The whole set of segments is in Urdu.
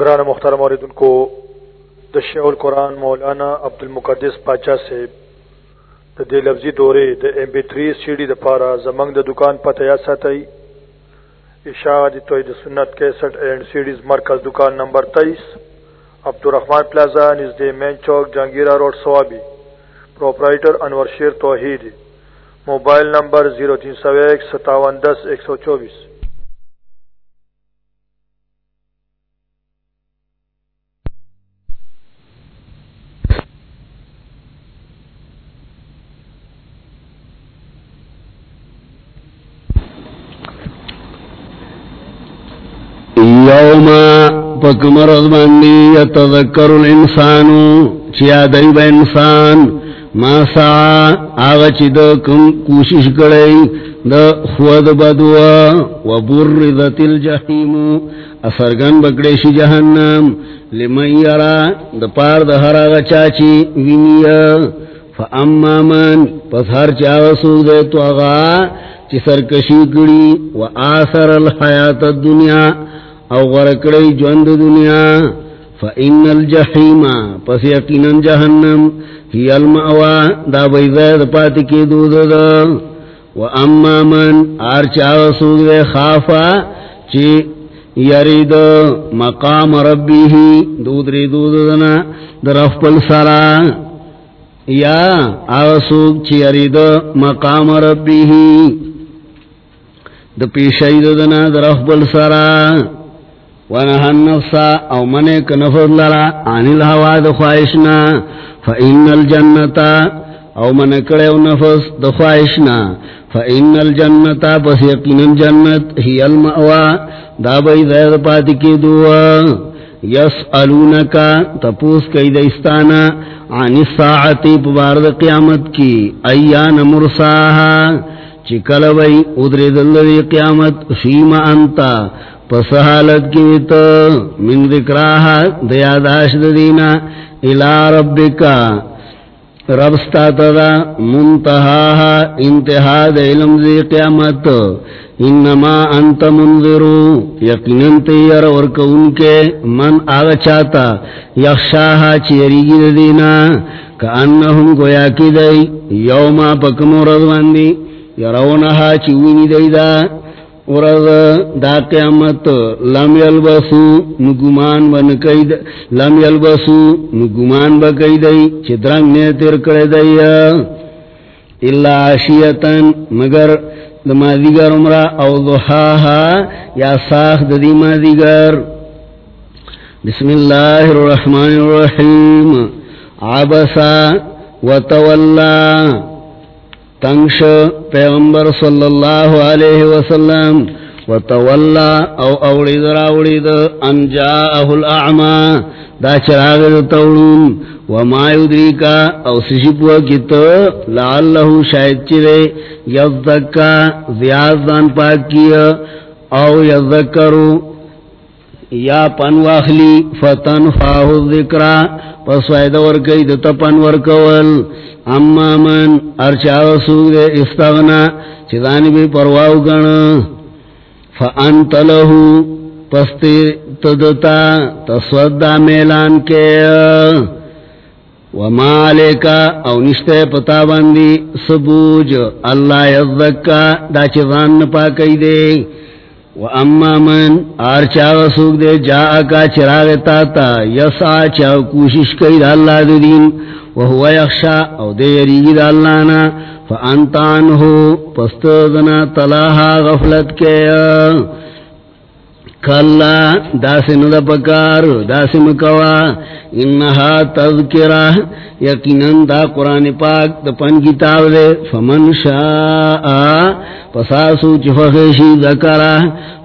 گران مختار موردن کو دشع القرآن مولانا عبد المقدس پاچا سے دے لفظی دورے دا M B three C D د پاره زمنگ دا دکان پته یا ساتي اشاد توحید سنت 61 اینڈ سیڈیز مرکز دکان نمبر 23 عبدالرحمان پلازا نژ مین چوک Jahangira road Swabi. Proprietor Anwar Sher Tauheed. Mobile number 03015710110 124 یوما پکم رضبانی یتذکر الانسانو چیا دیب انسان، ما سعا آغا چی دا کم کوشش کریں دا خود بدوا، و بردت الجحیم اثرگن بکڑیش جہنم، لمن یرا دا پار دا ہر آغا چاچی وینیا، فاما من، پس ہر چاہ سوگ دے تو آغا چی سرکشی کری و آثر الحیات الدنیا او غرکڑی جوند دنیا، فإن الجحیم، پس یقینا جہنم ہی المعوا دا بیزاد پاتی کی دود دا و اما من آرچاو سود دے خافا چی یرید مقام ربی ہی دود ری دود دنا در افپل سرا یا آسوک چی یرید مقام ربی ہی دا پیشید دنا در افپل سرا ونہا النفسا او منک نفض لرا عن الہوا دخواہشنا فإن الجنتا او منکڑے او نفس دخواہشنا فإن الجنتا پس یقین الجنت ہی المعوا دا بای زید پاتی کی دعا یسألونکا تپوس کئی دستانا عن الساعتی پبارد قیامت کی، ایان مرساہا چکل بای ادری دل قیامت فیم انتا پس حالت کی تو من ذکراہا دیاداش دینا الى ربکا ربستا تدا منتہاہا انتہا دے علم دی قیامت انما انت منذرو یقینن تیر ورکون کے من آغا چاہتا یخشاہا چیری گی دینا کانہم گویا کی دی یوما پکمو رضوان دی یرونہا چیوینی دی دا ورد دا قیامت لم یلبسو نگمان بن قید لم یلبسو نگمان با قیدی، چی درنگ نے تیر کردی اللہ عشیتن مگر دما دیگر عمرہ او ضحاها یا ساخ دی ما دیگر بسم اللہ الرحمن الرحیم. عبسا وتولا تنگش پیغمبر صلی اللہ علیہ وسلم و تولا او اوڑید راوڑید ان جاءه الاعما دا چراغ دا تولون و ما یدریکا او سشپوا کتا لعلہو شاید چرے یذکا زیاد دان پاک کیا او یذکرو یا پنواخلی فتن فاہو ذکرہ پس وائدہ ورکی دتا پنورکول اما من ارچاو سوگ دے استغنا. چیزانی بھی پرواو گن. فانت لہو. پستی تدتا. تصودا میلان کے. وما علیکا او نشتے پتا باندی سبوج. اللہ یزدکا دا چیزان نپا کئی دے. و اما من آر چاو سوک دے جا کا چراغ تاتا یسا چاو کوشش کئی دا اللہ دے دین و هو یخشا او دے یریگی دا اللہ نا فانتان ہو پستدنا تلاہا غفلت کے کلا دا سن پکار دا سن کوا، انہا تذکرہ، یقیناً دا قرآن پاک دا پن کتاب دے، فمن شاء، پساسو چفخشی ذکرہ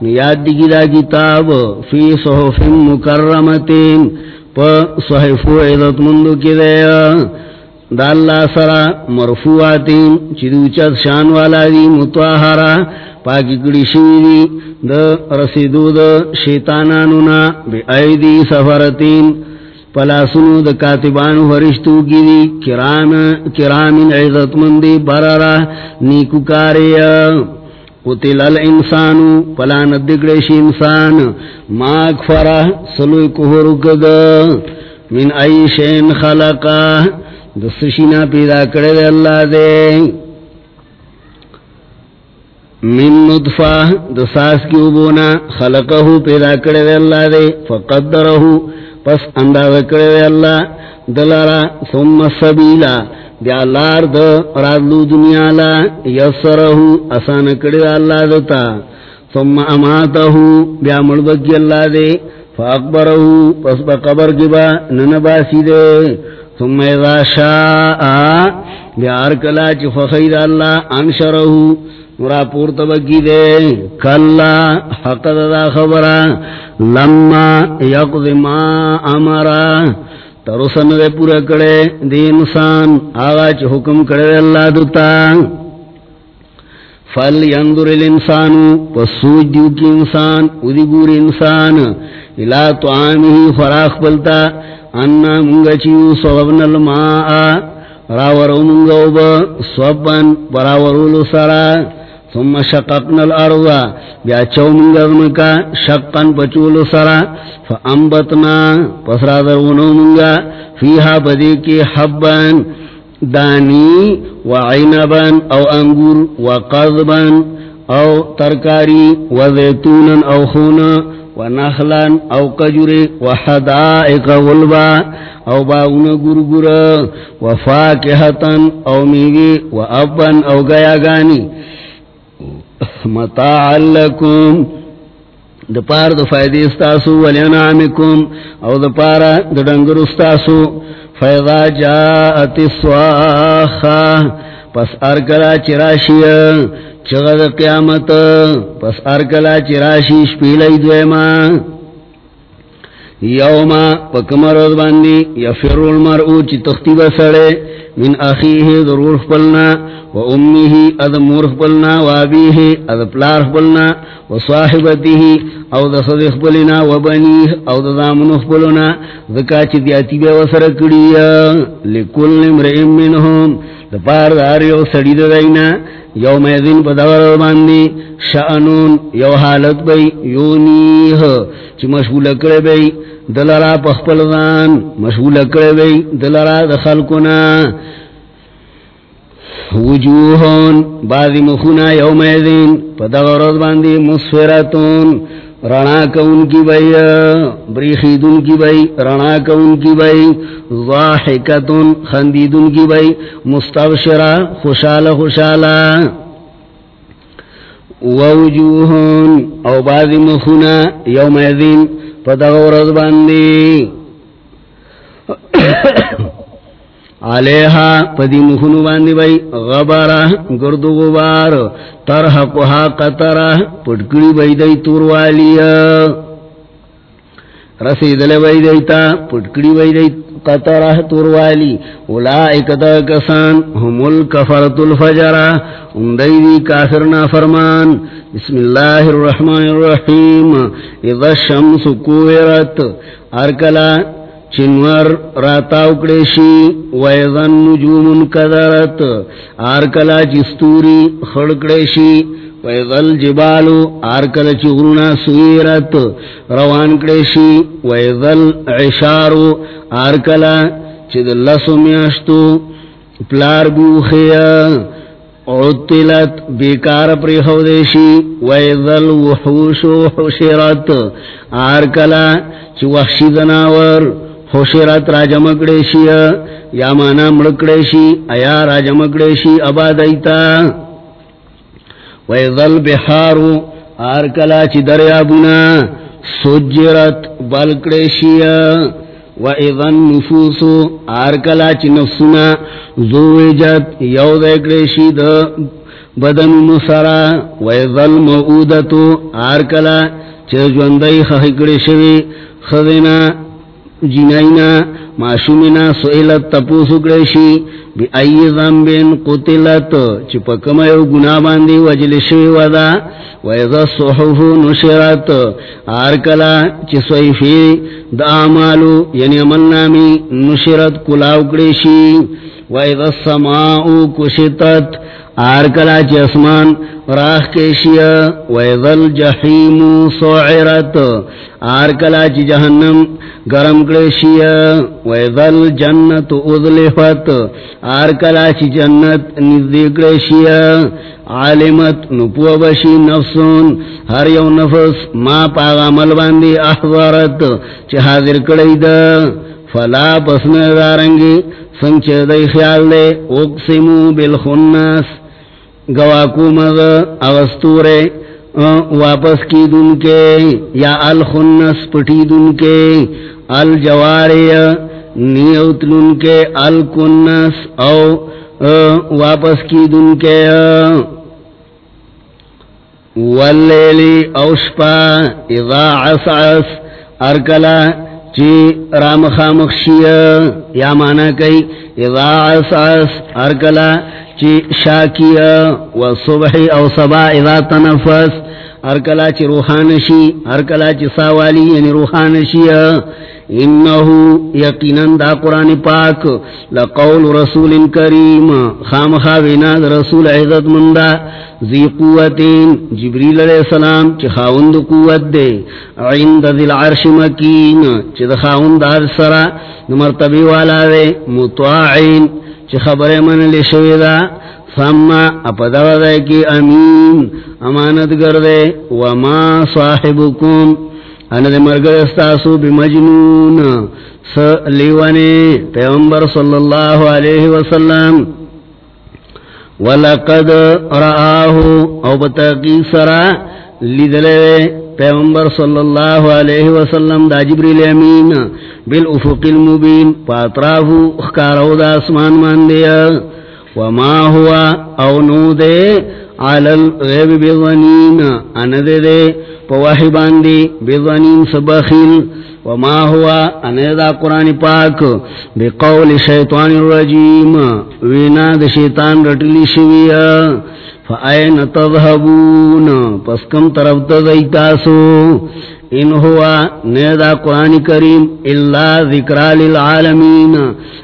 نیاد دی دا کتاب، فی صحف مکرمتین، پا صحفو عزت مندو کی دے دا اللہ سرا مرفوعاتین چیدو چد شان والا دی متواہرہ پاکی کڑی شوی دی، دا رسیدو دا شیطانانونا بی ایدی سفرتین پلاسنو دا کاتبانو فرشتو کی دی، کرام کرامین عزت مندی برارا، نیکو کاریا۔ قتل الانسان پلا ندگڑیش انسان ما کفرہ سلوی کفر کد من ای شین خلقا دسشینا پیدا کرد اللہ دے۔ من نطفہ دساس کی عبونا خلقہو پیدا کرد اللہ دے۔ فقدرہو پس انداز کرد اللہ دلارا ثم سبیلا۔ بیا لار دا رادلو دنیا لا یسرہو اسان کڑی اللہ دتا۔ ثم اماتہو بیا ملبکی اللہ دے۔ فاقبرہو پس با قبر گبا ننباسی دے۔ ثم اذا شاء بیا ارکلا چی فخید اللہ انشرہو مرا پورتا بکی دے، کلا حق دا خبرا، لما یقض ما امرا، ترسن دے پورا کڑے دی انسان، آغا چھ حکم کڑے اللہ دتا۔ فل یندر الانسان پسوج کی انسان ادی گور انسان، الہ تو آمی فراخ بلتا۔ انا منگا چیو صوبن الماء، راورو منگا اوبا صوبن براورو لسرا، ثم شققنا الارض بیا چو منگا دمکا شقن پچول سرا فانبتنا پسرا درونو منگا فیہا بدی کی حبان دانی وعنبا او انگور وقضبا او ترکاری وزیتونا او خونا ونخلا او قجر وحدائق غلبا او باغن گرگر وفاکہتا او میگی وابا او گیا گانی متاع لکم. د پار د فائدې استاسو ولنعمکم او د پار د ډنګر استاسو. فیضا جاءت الصاخه پس ارکلا چراشی چغد قیامت پس ارکلا چراشی شپیلی دویما یوما پکمرد باندی یفر المرعو چی تختی بسڑے، من اخیه ضرور پلنا، و امیه اد مورخ پلنا، و ابیه اد پلارخ پلنا، و صاحبته او د صدیخ پلنا و بنیه او د دامنخ پلنا ذکا چی دیاتی بے وسر کڑی لکل امرئیم منهم لپار دار یو سڑی دینا یو میدین پا دور باندی شأنون، یو حالت بی یونیه، چی مشغول کرے بی دلرا پخپل دان مشغول کرے بی دلرا دخل کنا وجوہون بعضی مخونا یوم ایدین پا دغرد باندی مصفرتون. رنا کون کی بھائی بئی بریخیدون کی بئی رنا کون کی بئی ضاحکتون خندیدون کی بئی مستبشرہ خوشال خوشالا ووجوہون او بعضی مخونا یوم ایدین پا دغرد باندی۔ علیہا پدی مخنو باندی بای غبارا، گردو غبار ترحقها قطرہ، پٹکڑی بای دی توروالی رسیدل بای دیتا، پٹکڑی بای دی قطرہ توروالی۔ اولائک دا کسان هم الکفرت الفجرہ۔ اندی دی کافرنا فرمان بسم اللہ الرحمن الرحیم۔ اذا الشمس کوئرت۔ ارکلا چنور راتا اکڑیشی ویزن نجوم کدرت آرکلا چستوری خڑکڑیشی ویزل جبالو آرکل چغرنا سویرت روان کڑیشی ویزل عشارو آرکلا چد لسو میاشتو پلار بوخیا عطلت، بیکار پری خودشی ویزل وحوشو حشرت. آرکلا چو وحشی دناور خوشیرات راجا مکڑیشی یا مانا مڑکڑیشی ایا راجا مکڑیشی ابادیتا ویظل بحارو آرکلا چی دریابنا سجرت بالکڑیشی ویظن نفوسو آرکلا چی نفسنا زوجت یو دیکڑیشی دا بدن نسرا ویظل معودتو آرکلا چی جوندی خخکڑیشوی خذنا جنائنا معشومنا سئلت تپوسو کرشی بی ای زنبین قتلت چی پکمیو گناہ باندی وجلشوی ودا ویزا صحفو نشرت آرکلا چی صحفی دا آمالو یعنی عمل نامی نشرت کلاو کرشی ویزا السماعو کشتت آر کلا چی اسمان راخ کیشیا ویذل جحیم سعرت آر کلا چی جہنم گرم کلیشیا ویذل جنت اذلفت. آر کلا چی جنت نزدی کلیشیا عالمت نپو بشی نفسون. ہر یو نفس ما پاغا مل باندی احضارت چی حاضر کلی دا. فلا پسن دارنگی سنچ دی خیال دے. اقسمو بالخنس گواکو مغ واپس کی دن کے، یا الخنس پٹی دن کے الجواری نیوتلن کے، الکنس، او واپس کی دن کے واللیلی، اوشپا، اذا عسعس، ارکلا چی رام خامخشی یا مانا کئی؟ اذا عسعس ارکلا جی، چی شاکی و صبح او صبا اذا تنفس ہر کلا چی روحانشی ہر کلا چی ساوالی یعنی روحانشی انہو یقیناً دا قرآن پاک، لقول رسول کریم خام خاوینا دا رسول عزت مندہ زی قوتین، جبریل علیہ السلام چی خاوند قوت دے۔ عند ذی العرش مکین، چی دا خاوند دا سرا۔ نمرتبی والا دے متواعین چی خبر من لشویدہ سما اپدو دے کی امین امانت گردے وما صاحبکم۔ اند مرگر استاسو بمجنون۔ سلیوانے پیغمبر صلی اللہ علیہ وسلم۔ ولقد رآہو، او بتاقی سرا لیدلے پیغمبر صلی اللہ علیہ وسلم دا جبریل امین۔ بالافق المبین، پاتراہو اخکارو دا اسمان ماندیا وما ہوا او نو دے علی الغیب بظنین اندے دے دے پواہی باندی بظنین سبخیل. وما ہوا اندے دا قرآن پاک بقول شیطان الرجیم. وینا دا شیطان رٹلی شویا فائن تذہبون. پس کم طرف تذیتاسو ان ہوا نیدا قرآن کریم اللہ ذکرہ للعالمین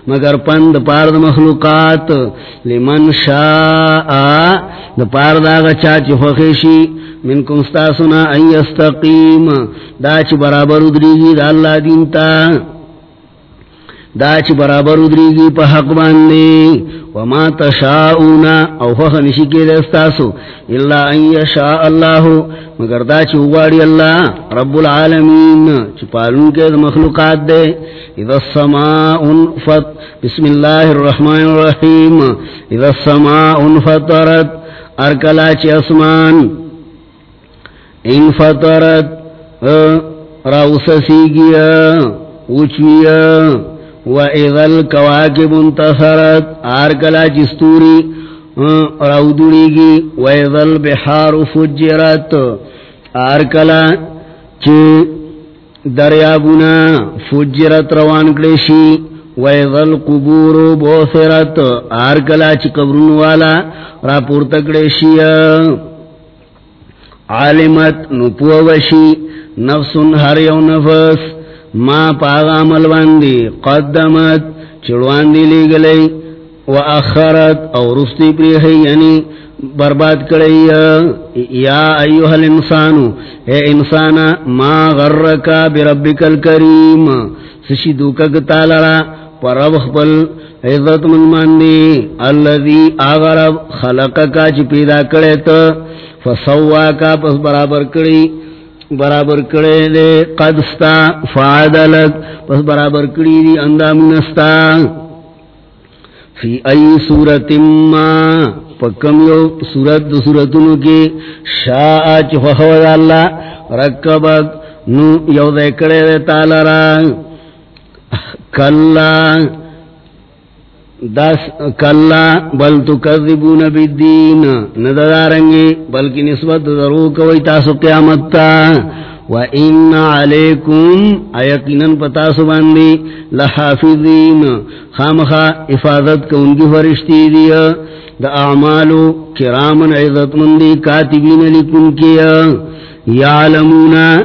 مگر پند پارد مخلوقات لمن شاء. دا پارد آغا چاچ فخشی من کنستاسنا ان یستقیم. دا چی برابر ادریگی دا اللہ دینتا دا چی برابر ادریگی پا حق باندی، وما تشاؤنا او فخ نشکی دستاسو اللہ ان یشاء اللہ، مگر دا چی اگواری اللہ رب العالمین، چی پالون کے مخلوقات دے، اذا السماء انفت، بسم اللہ الرحمن الرحیم، اذا السماء انفطرت، ارکلا چی اسمان انفطرت راوسسی گیا، اوچویا وَإِذَا الْكَوَاكِبُ انْتَصَرَتْ آرکلا جستوری راودوڑی گی، وَإِذَا الْبِحَارُ فُجِّرَتْ آرکلا چی دریابنا فجرت روان کلیشی وَإِذَا الْقُبُورُ بُوثِرَتْ آرکلا چی قبرون والا را پورتکلیشی عالمت نپووشی نفس ہر یو نفس ما پاغا عمل باندی قدمت چڑواندی لی گلی و اخرت او رستی پریخی یعنی برباد کری یا ایوہ الانسانو، اے انسانا، ما غرکا بربک الكریم سشی دوکا گتالرا پر رب خپل عزت من ماندی. اللذی آغرب خلقکا چی پیدا کرے تا فسواکا پس برابر کری برابر کرے دے قدستا فعدلت پس برابر کری دی، اندام نستا۔ فی ای صورت ما پکم یو صورت دو صورتنو کی شاء چفخوض اللہ، رکبت، نو یو دے کرے دے تالرا کلا دس کلا بل تکذبون بالدین ندارنگی بلکی نسبت درو کوئی تاسو قیامت تا۔ وَإِنَّ عَلَيْكُمْ اَيَقِنًا پتاسو باندی لحافظین، خامخا افادت کا انگی فرشتی دیا۔ دا اعمالو کرامن عزت مندی کاتبین لکن کیا۔ یعلمونا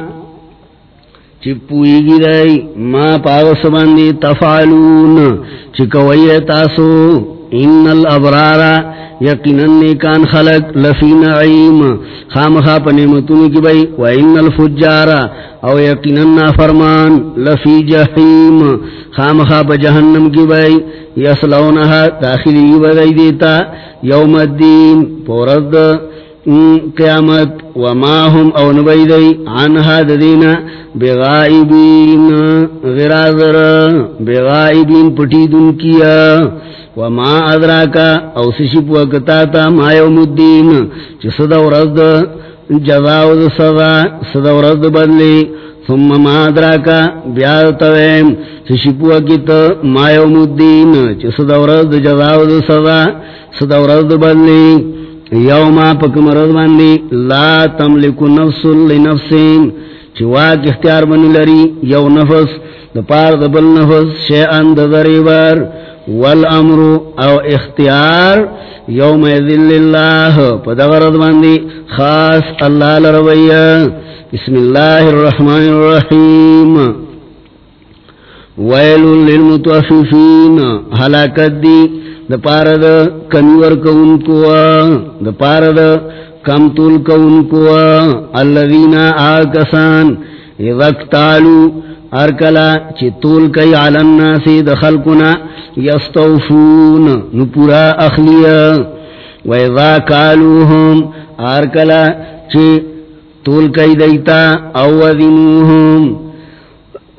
چپوئی گی دائی ما پاغس باندی تفعلون۔ چکوئی تاسو۔ ان الابرارا یقیناً نیکان خلق لفی نعیم۔ خام خواب کی بئی۔ و ان الفجارا او یقیناً نافرمان لفی جہیم۔ خام خواب جہنم کی بئی۔ یسلونها داخلی بدئی دیتا۔ یوم الدین پورد قیامت وما هم او نبیدی عنها ددینا بغائبین، غرازر بغائبین پٹیدن کیا. وما ادراکا او سشپ وقتاتا ما یوم الدین، چی صدا ورزد جزاوز صدا صدا ورزد بدلی. ثم ما ادراکا بیادتویم سشپ وقت ما یوم الدین، چی صدا ورزد جزاوز صدا صدا ورزد بدلی. یوما پک مرض باندی لا تملکو نفس لنفسین چواک اختیار بنی لری، یو نفس دپار دبل نفس، شیعن دریبار والامر او اختیار، یوم ذل اللہ پدغرد باندی خاص اللہ لروی بسم اللہ الرحمن الرحیم۔ ویل للمتوففین حلاکت دی دا پارا دا کمیور کون کوا دا پارا دا کم تول کون کوا، اللذین آکسان اذاکتالو ارکلا چی طول کئی علی الناسی دخل کنا یستوفون نپورا اخلیا. ویذا کالوهم ارکلا چی طول کئی دیتا او وذنوهم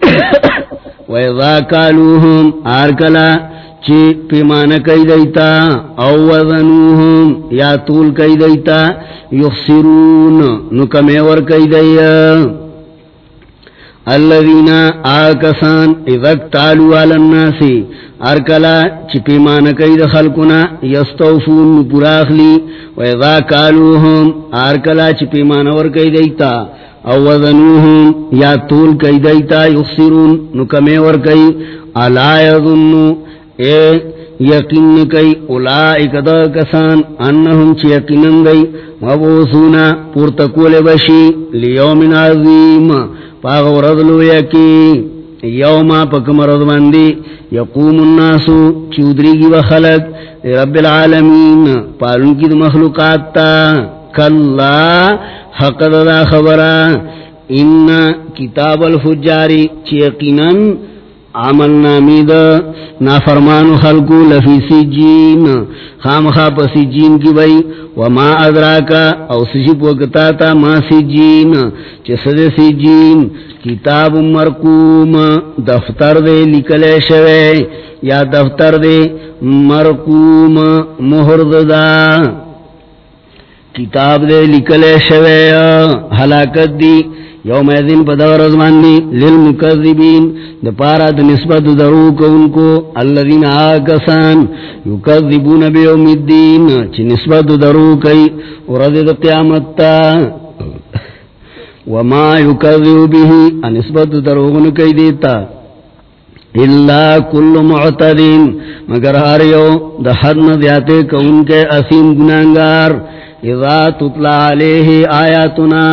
ویذا کالوهم ارکلا چی پیمان کئی دیتا، او وذنوهم یا طول کئی دیتا، یخسرون نکمیور کئی دیتا الذين آكسان اذا اكتالوا على الناس، ارکلا چپیمان کئی دا خلقنا یستوفون پراخلی و اذا کالوهم ارکلا چی چپیمان ور کئی دیتا، او وزنوهم یا طول کئی دیتا، یخسرون نکمی ور کئی علا یظنو اے یقین کئی اولائک دا کسان انہم چی یقینن گئی مبوسونا پورتکول بشی لیومن عظیم، پاغ ورد لویا کی یوما پک مرد مندی، یقوم الناسو چودری کی بخلق رب العالمین، پالن کی مخلوقات تا، کلا حق دا خبرا ان کتاب الفجاری چیقینن عمل نامی دا نافرمان خلقو لفی سجین خام خواب سجین کی بئی وما ادراکا، او سجب وقتاتا ما سجین چسد سجین کتاب مرکوم دفتر دے لکلے شوے. یا دفتر دے مرکوم مہرد دا. کتاب دے لکلے شوے حلاکت دی یوم ایدن پا دور ازمان دی للمکذبین دا پارا دا نسبت درو کونکو اللذین آکسان یکذبون بیوم الدین چی نسبت درو کئی ورد دا قیامت تا وما یکذب بیہی نسبت دروغن کئی دیتا اللہ کل معتدین، مگر ہر یو دا حد ندیاتے کون کے اسیم گنانگار اذا تطلع علیہ آیاتنا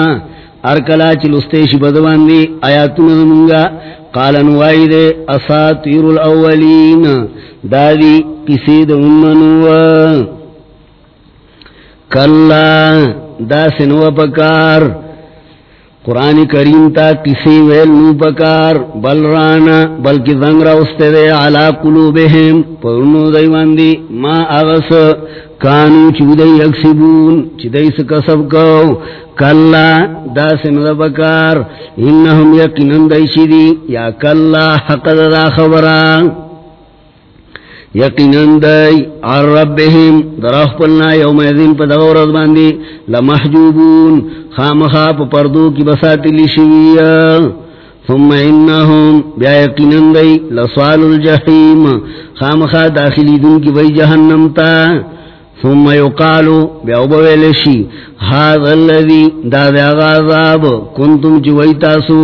ارکلا چلستیش بدوان دی آیاتون منگا قالن وائی دے اساتیر الاولین دادی کسی دا امنو کلا دا سنو پکار قرآن کریم تا کسی ویل نو پکار بل رانا بلکی ذنگ راوستے دے علا قلوبہم پرنو دیواندی ما اغس کانو چو دی چودئی اکسبون چدئی سکسب کو کلا دا سند بکار انہم یقنن دیشی دی، یا کلا حق دا خبران۔ یقیناً دی عر ربهم درخ پلنا یوم ایدین پا دغورت باندی لمحجوبون، خامخا پا پردو کی بساتلی شویا ثم انہم، بیا یقیناً دی لسوال الجحیم، خامخا داخلی دن کی بی جہنم تا. ثم یقالو، بیا بویلشی هذا الذي دا بیا کنتم چوئی تاسو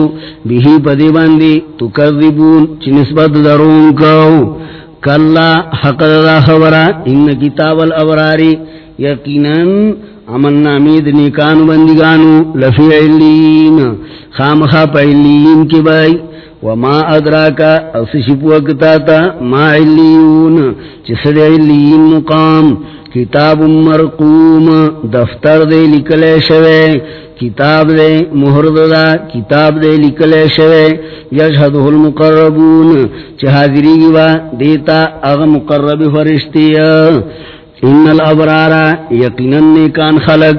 بیہی پدی باندی تکذبون، چی نسبت درون کو کلا حق دا خبرا، ان کتاب الابراری یقیناً امن نامید نیکان بندگانو لفی علین خامخا پا علین کی بائی وما ادراکا اصشپو اکتاتا ما علیون چسد علیین مقام کتاب مرقوم، دفتر دے لکلے شوے، کتاب دے محرد دا، کتاب دے لکلے شوے۔ یشہدہ المقربون چہادری گوا دیتا اغ مقرب فرشتی ان الابرارا یقیناً نیکان خلق،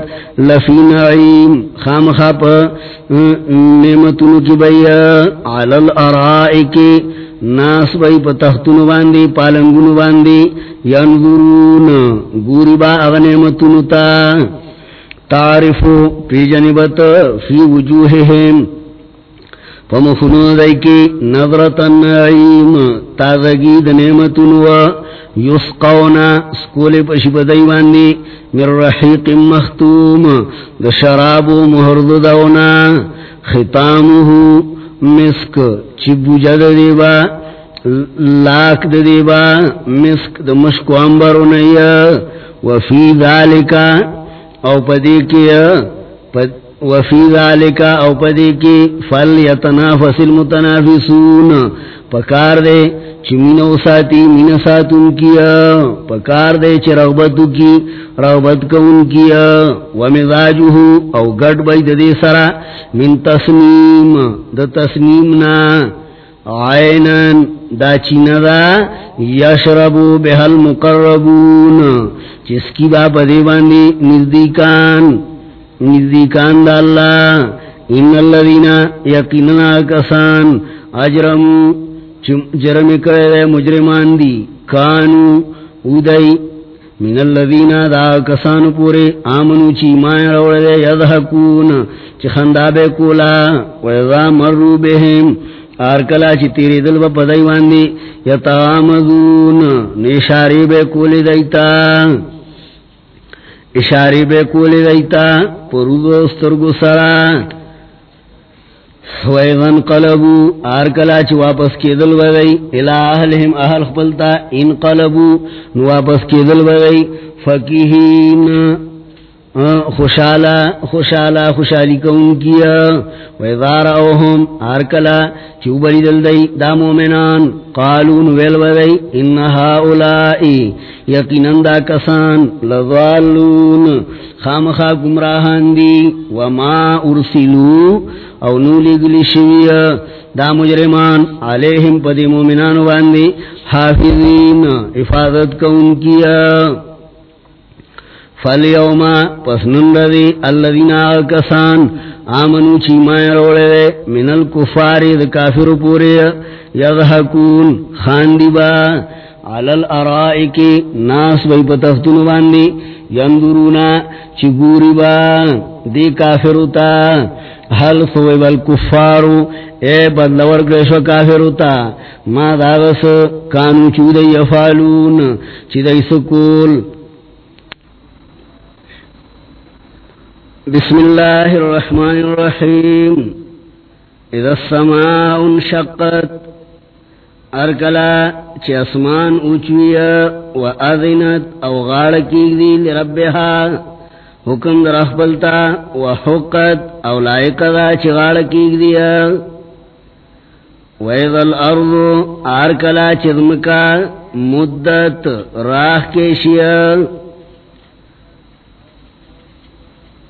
لفی نعیم، خام خاپ نعمتن کی بی علی الارائکی ناس بی پا تختن باندی پالنگن باندی، ینظرون، گوری با اغ تا۔ تعرفو پی جنبت فی وجوہهم فمخنو دیکی نظرت النعیم، تازگی د و یسقونا سکول پشی بدیواندی من رحیق مختوم د شراب محرد دونا ختامه مسک چی بوجا دا دیبا، لاک دا دیبا، مسک دا مشکو امبرو نیا، وفی ذالکا، او پدی کیا وفی ذالکا، او پدی کی، فل یتنافس المتنافسون، پکار دے چی مینو ساتی مین ساتون کیا، پکار دے چی رغبتو کی، رغبت کون کیا، ومزاجوہو او گڑ بید دے سرا، من تسنیم دا تسنیمنا عینن دا چینا دا، یشربو بحل مقربون چس کی با پدے باندی نزدیکان نزدیکان دا اللہ، ان اللذین یقیننا کسان اجرم جرم کرے دے مجرمان دی۔ کانو اودئی من اللذین دا کسان پورے آمنو چی مائن روڑ دے یدھکون چی خندابے کولا۔ ویضا مرو بہم آرکلا چی تیری دل با پدائی واندی یتامدون نیشاری بے کولی دیتا۔ اشاری بے کولی دیتا۔ پرودو استرگو سرا۔ ویغن قلبو آرکلا چی واپس کی دل بگئی الہ اہلہم، اہل خپلتا ان قلبو نواپس کی دل بگئی فکیہین خوشالا خوشالا خوشالی کون کیا ویدار اوہم آرکلا چو بری دل دی، دا مومنان قالون ویل انہا اولائی یقینن دا کسان لضالون. خامخا گمراہان دی، وما ارسلو، او نولی گلی شوی. دا مجرمان علیہم پدی مومنان واندی حافظین، حفاظت کون کیا فالیوما، پس نندی اللذین آکسان آمنو چی مائن روڑے دے من الکفاری دا کافر پوری یضحکون خاندی با علل ارائکی ناس بای پتفتن باندی یندرونا چی گوری با دی کافر تا حل سوی بالکفارو اے بدلور گریشو کافر تا ما داغس کانو چودی یفالون چی دی سکول بسم الله الرحمن الرحيم. اذا السماء انشقت ارکلا چی اسمان اوچویا و اذنت او غارکی دی لربها، حکم در اخبلتا و حقت او لائق دا چی غارکی دیا و اذا الارض ارکلا چی دمکا، مدت راہ کیشیا.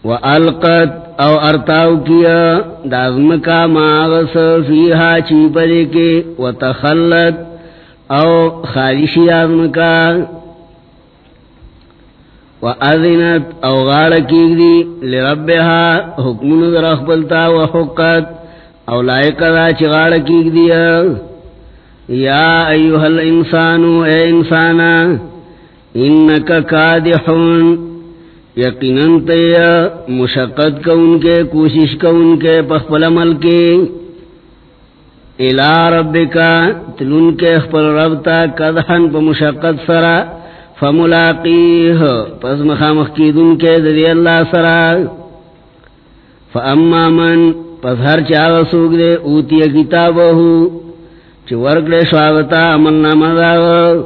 و القت او ارتاو کیا دازم کا ماغس فیہا چیپدے کے و تخلت او خالشی دازم کا و او غاڑ کی دی لربها حکمون در اخبلتا و او لائق دا چی غاڑ کی یا ایوہ الانسانو اے انسانا انکا کادحون یقیناً تیا مشقت کا ان کے، کوشش کا ان کے پخپل عمل کے۔ الا رب کا تلن کے اخپل ربتا کدحن پا مشقت سرا۔ فملاقیہ، پس مخامخ کی دن کے ذری اللہ سرا۔ فاما من، پس ہر چاو سوگ دے، اوتی کتابہو چی ورکڑے شواغتا عمل نامہ داو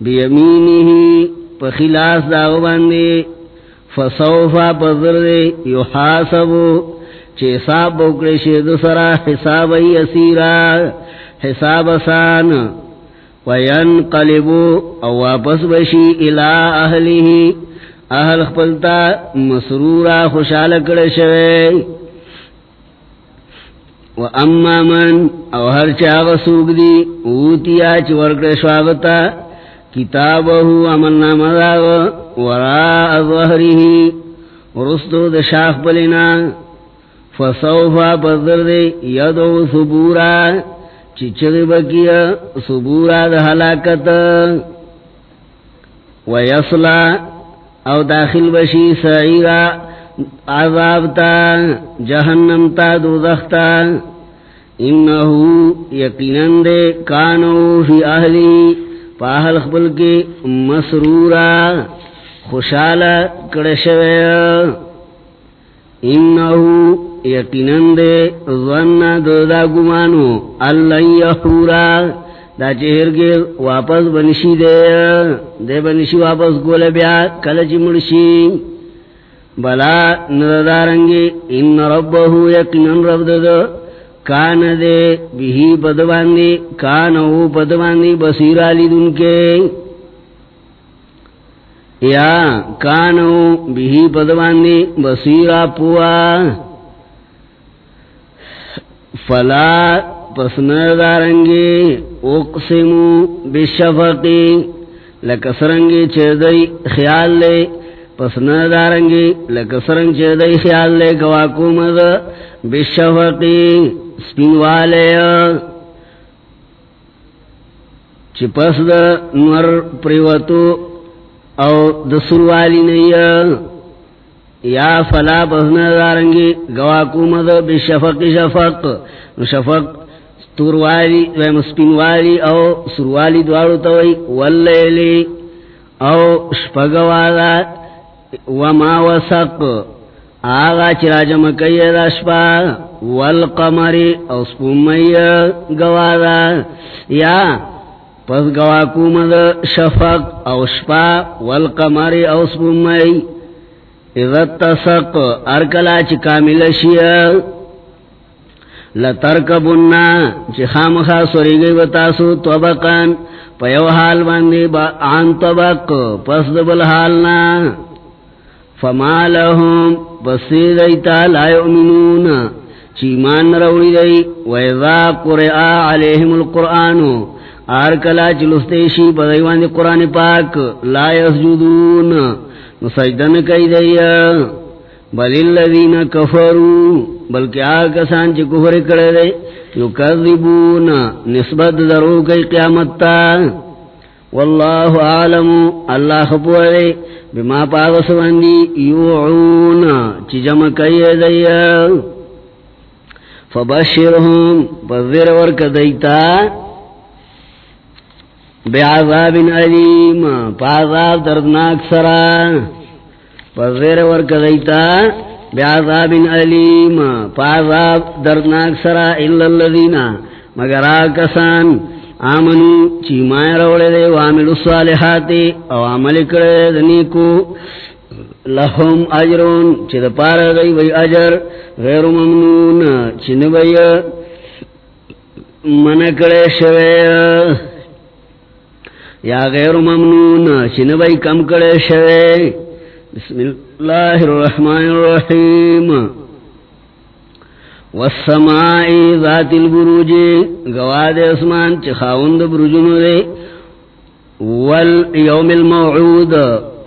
بیمینی ہی پخلاس داو باندے۔ فصوفا پذر دے یحاسبو چه حساب بوکڑے شید سرا حساب ای اسیرا حساب سان. وینقلبو او واپس بشی الى اہلیه اہل خپلتا مسرورا خوشحال کڑشوے و اما من، او ہر چاغ سوگ دی اوتیا چورکڑ شواغتا کتابہو عمل نام داغ وراء ظہره ورستو دا شاخ پلینا فصوفا پذر دے یدو ثبورا چچد بکیا ثبورا دا حلاکت ویصلا او داخل بشی سعیرا عذاب تا جہنم تا دوزختا انہو یقینن دے کانو فی اہلی پاہل خبل کے مسرورا خوشحال کڑشوے انہو یقینن دے ظن دا گمانو اللہ یحورا۔ دا چہر کے واپس بنشی دے۔ دے بنشی واپس گولے بیا کلچ مرشی۔ بلا ندارنگی، ان ربہو یقینن رب دے۔ کان دے بھی پدباندی کانو پدباندی بصیر آلی دن کے یا کانو بھی پدباندی بصیر پوا فلا پسندارنگی اقسمو بشفقی لکسرنگی چردئی خیال لے پسندارنگی لکسرنگ چردئی خیال لے گواکو مد بشفقی سپین والے چپس دا نور پریوتو او دسر والی نئی یا فلا پسنا دارنگی گواکو مد بشفق شفق شفق توروالی ویم سپین والی او سروالی دوارو توی واللیلی او شپگوالا وما وسق آغا چراجم کئی دا شپا والقمری او سپومی گوادا یا، پس گواکو مد شفق او شپا والقمری او سپومی اذا تسق ارکلا چی کامل شیا لترکبنا چی خامخا سوری گئی بتاسو طبقان پیو حال باندی با آن طبق، پس دبل حالنا فما لهم بسی دیتا لا یؤمنون. چیمان روڑی دی ویذا قرآ علیہم القرآنو آرکلا چلستیشی بدیوان دی قرآن پاک، لا یسجدون نسجدن کئی دی۔ بل اللذین کفروا بلکہ آکسان چی کفر کردے دی، یکذبون، نسبت درو کئی قیامت تا۔ واللہ عالم اللہ خبوئے بما پاغس واندی یوعون، چی جمع کئی دی۔ فبشرهم پذر ورک دیتا بعذاب علیم پاذاب دردناک سرا پذر ورک دیتا بعذاب علیم پاذاب دردناک سرا، الا اللذین مگر آکسان آمنو چیمائے روڑے دے، وعملو الصالحاتی او عمل کرے دنیکو لهم اجرون، چی دا پارا گئی وی اجر، غیر ممنون، چی نبی من کرے شوے. یا غیر ممنون، چی نبی کم کرے شوے. بسم اللہ الرحمن الرحیم. والسمائی ذات البروج، گواد اسمان، چی خاوند برجنو دے. والیوم الموعود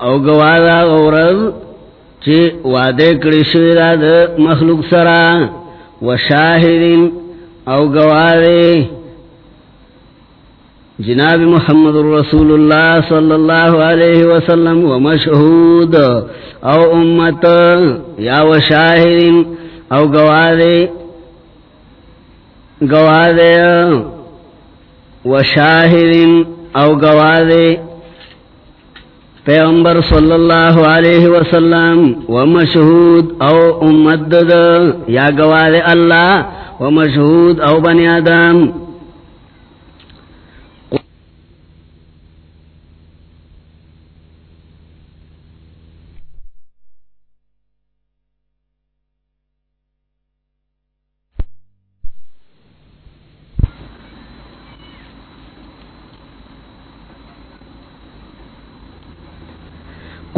او گوادا غورز چی وعدے کرشوی دا دا مخلوق سرا و شاہدین او گوادے جناب محمد رسول اللہ صلی اللہ علیہ وسلم و مشہود او امت یا و شاہدین او گوادے گوادے و شاہدین او گوادے پیغمبر صلی اللہ علیہ وسلم و مشہود او امدد یا گواد اللہ، و مشہود او بنی آدم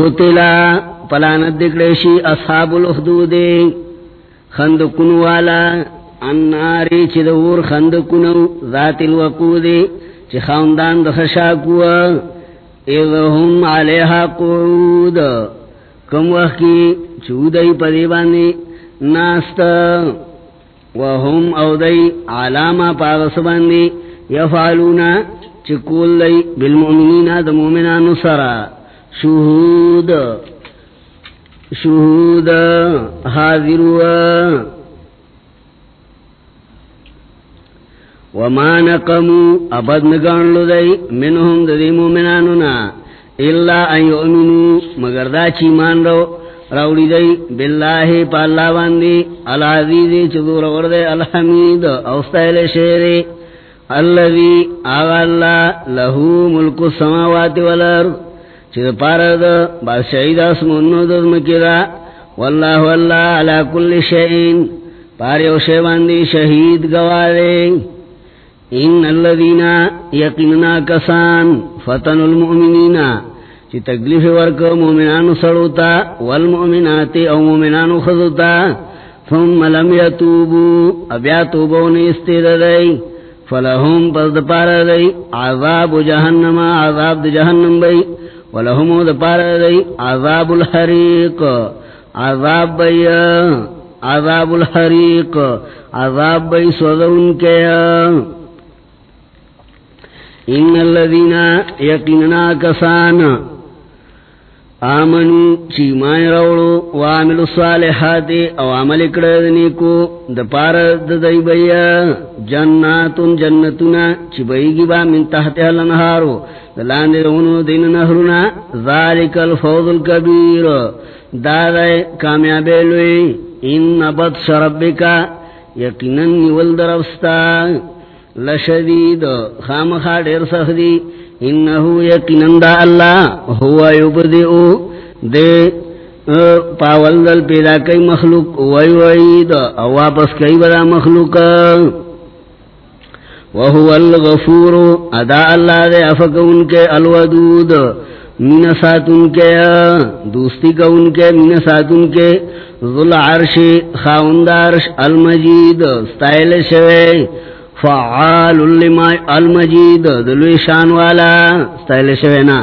قتلا پلانت دکڑیشی اصحاب الاخدود خندقن والا الناری چی دور خندقنو ذات الوقود، چی خاندان دخشاکوا اذ هم علیہا قعود. کم وقت کی چودئی پدی ناستا وهم او دی علاما پاغس باندی یفعلونا چکول دی بالمؤمنین دا مومنان سرا. شہود شہود حاضروا وما نقمو ابد نگان لدئی منہم ددی مومنانونا. اللہ ان یؤمنو مگر دا چی مان رو روڑی دی. باللہ پا اللہ باندی. العزیزی چدور وردے الحمید. اوستیل شیری. اللذی آغا اللہ لہو ملک السماوات والارد والارض چد پارد بادشاہی دا سمونو دا دزمکی دا. واللہ واللہ علا کل شئین، پاری پاریو شیباندی شہید گوارے. ان الذين يقيننا كسان فتن المؤمنين چی تکلیف ورک مومنان سڑوتا، والمؤمنات او مومنان خضوتا. ثم لم يتوبوا ابیا توبون استددئی فلهم پس دپار دی، عذاب جہنم عذاب جہنم بی. ولهم دپار دی عذاب الحریق. عذاب بی عذاب الحریق. عذاب بی سوزون کے ان الذين يقيننا كسان آمنوا چی مائن روڑو وعملوا الصالحات او عمل کردنی کو دپار ددائی بیا جناتن جنتنا چی بیگی با من تحت الانہارو دلان رونو دین نهرنا ذالک الفوض الكبیر دادائی کامیابیلوی ان بطش ربکا یقینن والدرفستا لشدید خام خاڑیر سخدی انہو یقینن دا اللہ ہوا یبدئو دے پاول دل پیدا کئی مخلوق وی وید او واپس کئی بدا مخلوق۔ وہو الغفور، ادا اللہ دے، افق ان کے، الودود من سات ان کے، دوستی کا ان کے من سات ان کے۔ ذل عرش خاوندارش المجید، ستائل شوے۔ فعال لما المجید دلوی شان والا، ستایل شوینا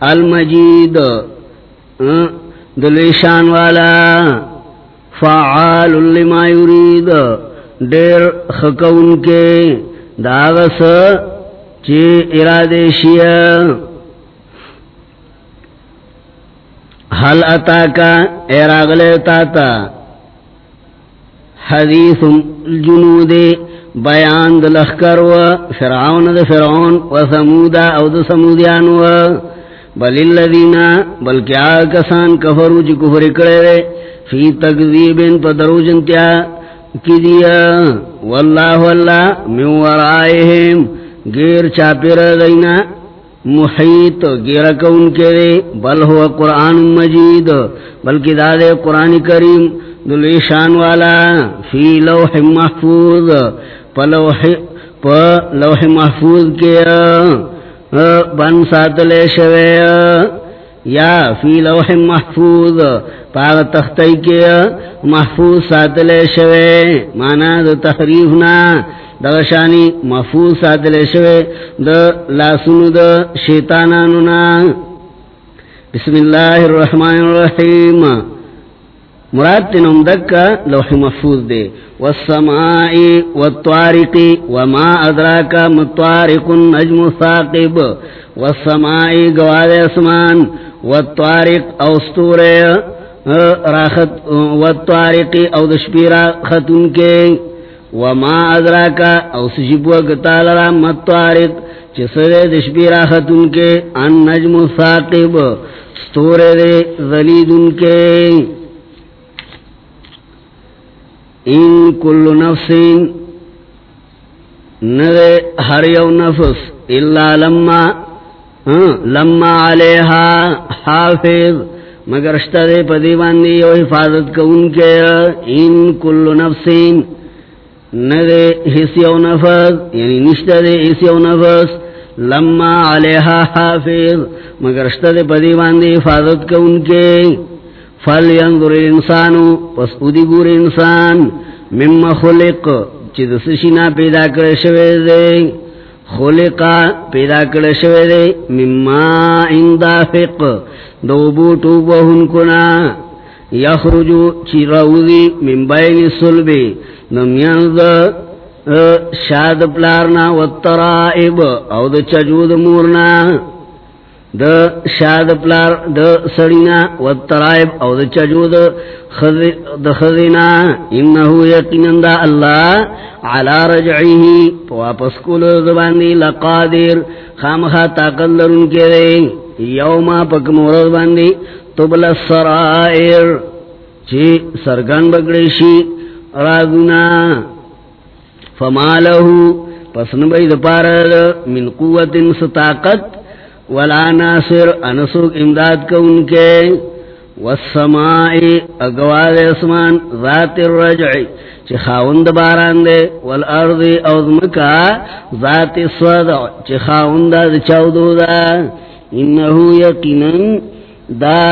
المجید دلوی شان والا. فعال لما یرید دیر خکون کے داغس چی ارادے شیا حل اتا کا اراغلے تاتا حدیث الجنودی بیان د لخکر و، فرعون د فرعون و سمودا او د سمودیان و. بل الذین بلکہ آکسان کفرو چی کفر کرے فی تکذیبن پا دروجنتیا کی دیا واللہ واللہ من ورائهم گیر چاپیر دینا محیط گیر کون کے دے بل ہوا قرآن مجید بلکہ دادے قرآن کریم. دلیشان والا فی لوح محفوظ پلوح لوح محفوظ کے بن ساتلے شوے یا فی لوح محفوظ پاگ تختی کے محفوظ ساتلے شوے، مانا دو تحریفنا دغشانی محفوظ ساتلے شوے دو لاسنو دو شیطانانونا بسم اللہ الرحمن الرحیم۔ مراد تنم دکا لوح محفوظ دے. والسماء والطارق وما ادراکا مطارق النجم ثاقب والسماء گواد اسمان. والطارق او استور راخت والطارق او دشپیرا خطن کے. وما ادراکا او سجبوا گتالرا مطارق چسر دشپیرا خطن کے. النجم ثاقب استور دے ذلیدن کے. ان کل نفس نرے ہر یو نفس الا لما لما علیہا حافظ، مگر اشترے پدی باندی یو حفاظت کو ان کے ان کل نفس نرے حس یو نفس یعنی نشترے حس یو نفس، لما علیہا حافظ، مگر اشتد پدی باندی حفاظت کا ان کے۔ فل ینظر انسانو پس ادی گور انسان، مما خلق چید سشنا پیدا کرے شوے دے خلقا پیدا کرے شوے دے، مما اندافق دو بوٹو بہن کنا، یخرجو چی روزی من بین سلبی نمیان دا شاد پلارنا والترائب او دا چجود مورنا. دا شاد پلار دا سڑینا والترائب او دا چجود دا خذینا انہو یقینن دا اللہ علا رجعیہی واپس کول دباندی لقادر خامخا طاقت لرن کے دے یوما پک مورد باندی تبل السرائر چی سرگان بگڑیشی راگنا فما لہو پسن بید پارد من قوت ستاقت ولا ناصر، انسوک امداد کا ان کے۔ والسمائی اگواد اسمان، ذات الرجعی چی خاوند باران دے۔ والارض اوزمکا ذات الصدع چی خاوند دا چودو دا۔ انہو یقینن دا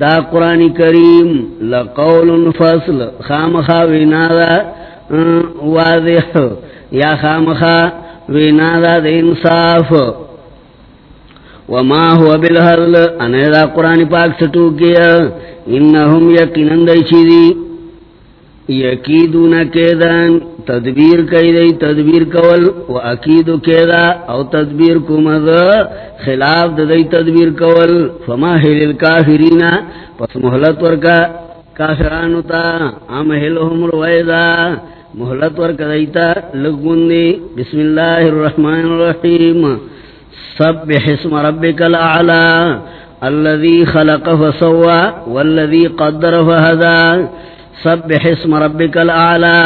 دا قرآن کریم لقول فصل خام خاوینا دا واضح، یا خام خاوینا دا دا انصاف۔ وما هو بالحل انا دا قرآن پاک سٹو کیا، انہم یقینن دا چیدی یقیدون کیدان، تدبیر کئی دی، تدبیر کول و اکیدو کیدا، او تدبیر کمد خلاف دی تدبیر کول، فما حل الكافرین پس محلت ورکا کافرانو تا امحلهم رویدا محلت ورکا دیتا لگون دی بسم اللہ الرحمن الرحیم سبح اسم ربک الاعلا الذي خلق فسوا والذي قدر فهدا سبح اسم ربک الاعلا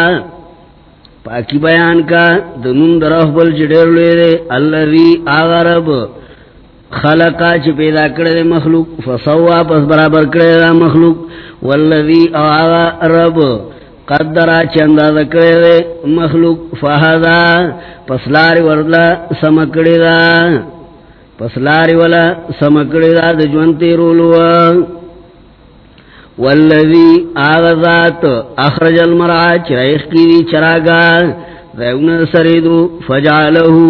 پاکی بیان کا، دنون درف بل جڑیر لے دے. اللذی آغا خلقا چی پیدا کردے مخلوق فسوا پس برابر کردے مخلوق. والذی آغا رب قدرا چی انداز کردے مخلوق فہدا، پس لاری ورلا سمکڑی دا۔ پس لاری ولا سمکڑی دا دجوانتی رولوا والذی آغذات اخرج المرعا چرائخ کی دی چراگا۔ ریون سریدو فجعلہو،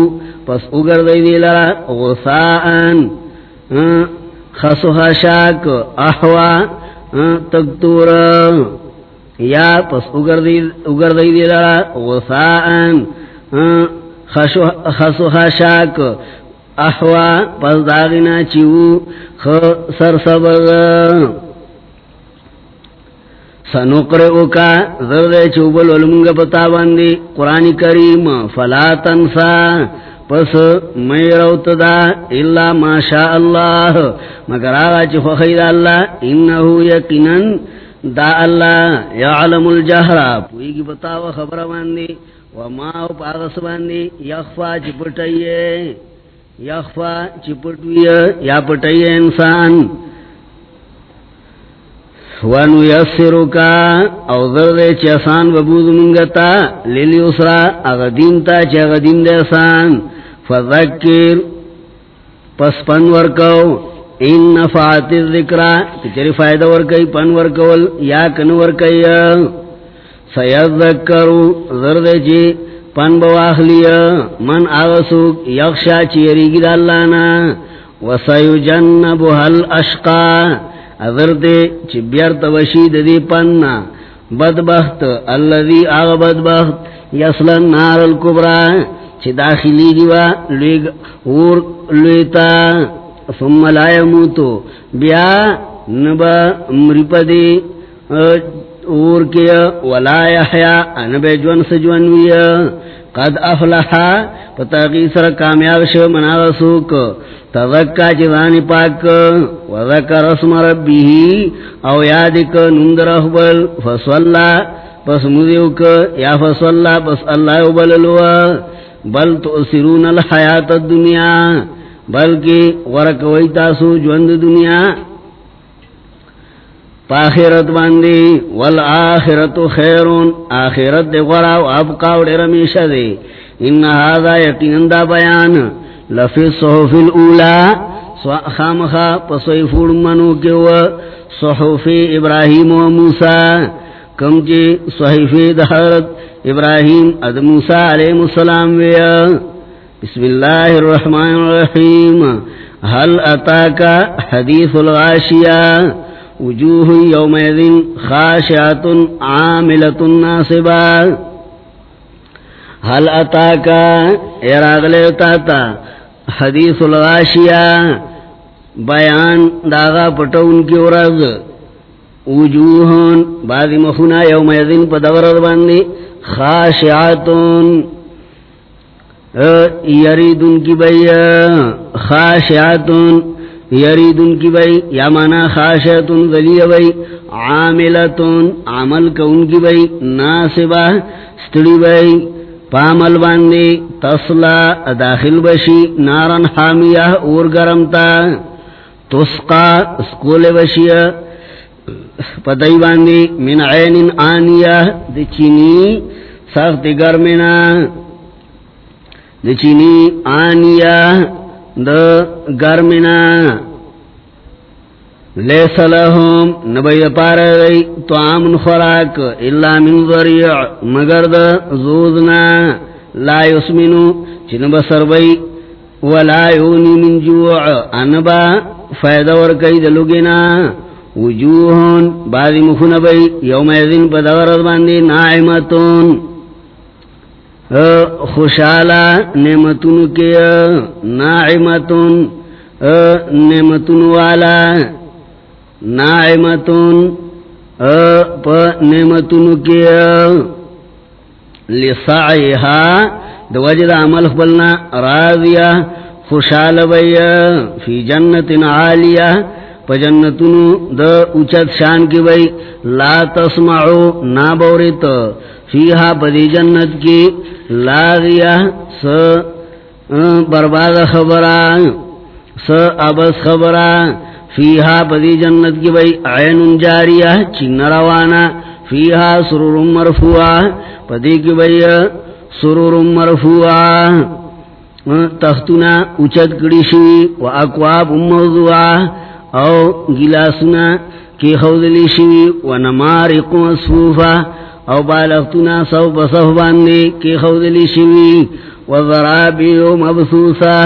پس اگر دی دی لرا غصاءن ہاں، خسو خشاک احوا ہاں، تکتور یا پس اگر دی دی لرا غصاءن خسو خشاک احوا، پس داغنا چیو خسر سبغ سنقرئو کا زرد چوبل علمنگ پتا باندی قرآن کریم، فلا تنسا، پس میروت دا اللہ ما شاء اللہ مگر آغا چی فخید اللہ، انہو یقنن دا اللہ یعلم الجہر پوئی کی پتا و خبر باندی، وما او پاغس باندی، یخفا چی پٹئیے، یخفا چی پٹوئیے یا پٹئیے انسان۔ وانو یسرو کا او ذر چی آسان ببود منگتا، لیلی اسرا اغدین تا چی اغدین دے فذکر، پس پن ورکو این نفعات الذکرہ کچری فائدہ ورکی پن ورکول یا کن ورکی سیذکرو ذر چی جی، پن بواخلی، من آغسوک یخشا چی یریگی دا اللہ نا، وسیجنبها الاشقا اذر چی بیارت وشید دی پننا بدبخت، اللذی آغا بدبخت یسلن نار الکبرا، چی داخلی گیوا لیگ اور لیتا ثم لا یموتو بیا نبا مریپدی اور کیا، ولا یحیا انبے جون سجونویا قد افلحا پتاقی سر کامیاب شو مناغسوک تذکا چیزانی پاک، وذکر اسم ربیہی او یادک نندر اخبل فصولا پس مذیوک، یا فصولا پس اللہ ابللوا بل تؤثرون الحیات الدنیا. بلکہ ورکوی تاسو جوند دنیا پاخرت باندی والآخرت خیرون، آخرت دے غرا و ابقا رمیشہ دے انہا دا یقین دا بیان۔ لفی صحف الاولا خامخا پسوی فرمنو کیو صحف ابراہیم و موسیٰ۔ کم جی صحف دہرت ابراہیم اد موسیٰ علیہ السلام ویا۔ بسم اللہ الرحمن الرحیم۔ حل اتاکا حدیث الغاشیہ وجوہ یومیدن خاشعات عاملت ناصبات حل اتاکا اراغلے تاتا، حدیث الغاشیہ بیان داغا پٹون کی ورز وجوہن، بعضی مخونا یوم یذن پا دورد باندی خاشعاتون یریدن کی بی خاشعاتون یریدن کی بی یا مانا خاشعاتون ذلی بی عاملتون، عمل کون کی بی ناسبہ، ستڑی بی پامل باندی، تسلا، داخل بشی نارن حامیہ، اور گرمتا تسقا سکول بشی پتائی باندی، من عین آنیہ دی چینی سخت گرمنا دی چینی آنیہ دا گرمنا لیس لهم نبی پار گئی تو آمن خوراک اللہ من ذریع مگر دا زودنا لا یسمنو چن بسر بی ولا یونی من جوع انبا فیدہ ورکی دلوگنا وجوہن، بعضی مخون یوم ایزن پا دورت باندی نائمتون. خوشالا نعمتون کیا نائمتون نعمتون والا نائمتون پا نعمتون کیا لسعیها دو وجد عمل خبلنا راضیہ خوشحال بیا فی جنت عالیہ پا جنتون دا اچت شان کی بی لا تسمعو نابورت فیہا پا دی جنت کی لاغیہ س برباد خبران س ابس خبران فیہا پدی جنت کی بئی عین جاریہ چن روانا، فیہا سرور مرفوعا پدی کی بئی سرور مرفوعا تختنا اچت کڑی شوی، و اکواب موضوعا او گلاسنا کی خوضلی شوی، و نمارق مصفوفا او بالختنا سو بصف باندے کی خوضلی شوی و ذرابیو مبسوسا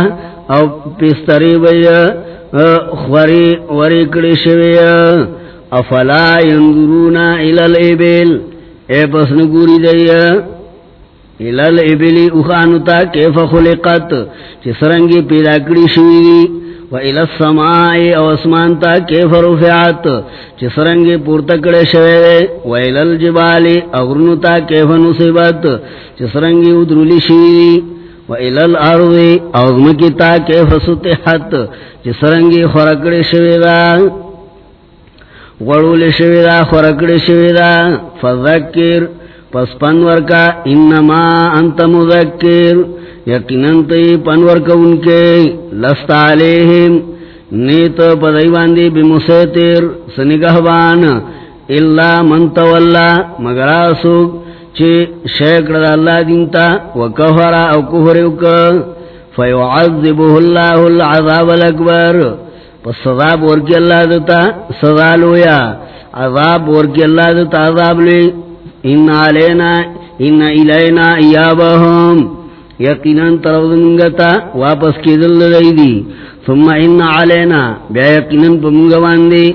او پستری بئی خوری وری کڑی شوی افلا ینظرونا الالعبیل اے پس نگوری دی الالعبیلی اخانتا کیف خلقت؟ چی سرنگی پیدا کڑی شوی دی و الالسمائی او اسمانتا کیف رفعات چی سرنگی پورتکڑی شوی دی و الالجبالی اغرنتا کیف نصیبت، چی سرنگی ادرولی شوی دی و الال ارضی اوزمکتا کیف ستحت چی سرنگی خورکڑی شویدہ غڑول شویدہ خورکڑی شویدہ فذکر، پس پنور کا انما انت مذکر یقیننتی پنور کا ان کے لست علیہم، نیت پدائیواندی بمسیتر سنگہبان اللہ من تولا، مگر آسوک چی شیکر دا اللہ دینتا وکفر او کفر اوکا فیعذبه اللہ العذاب الاکبر۔ پس صذاب ورکی اللہ دتا صذالویا عذاب ورکی اللہ دتا، عذاب لی ان علینا، ان الینا ایابہم۔ یقیناً طرف واپس کی دل دی دی ثم ان علینا، بیا یقیناً پمگوان دی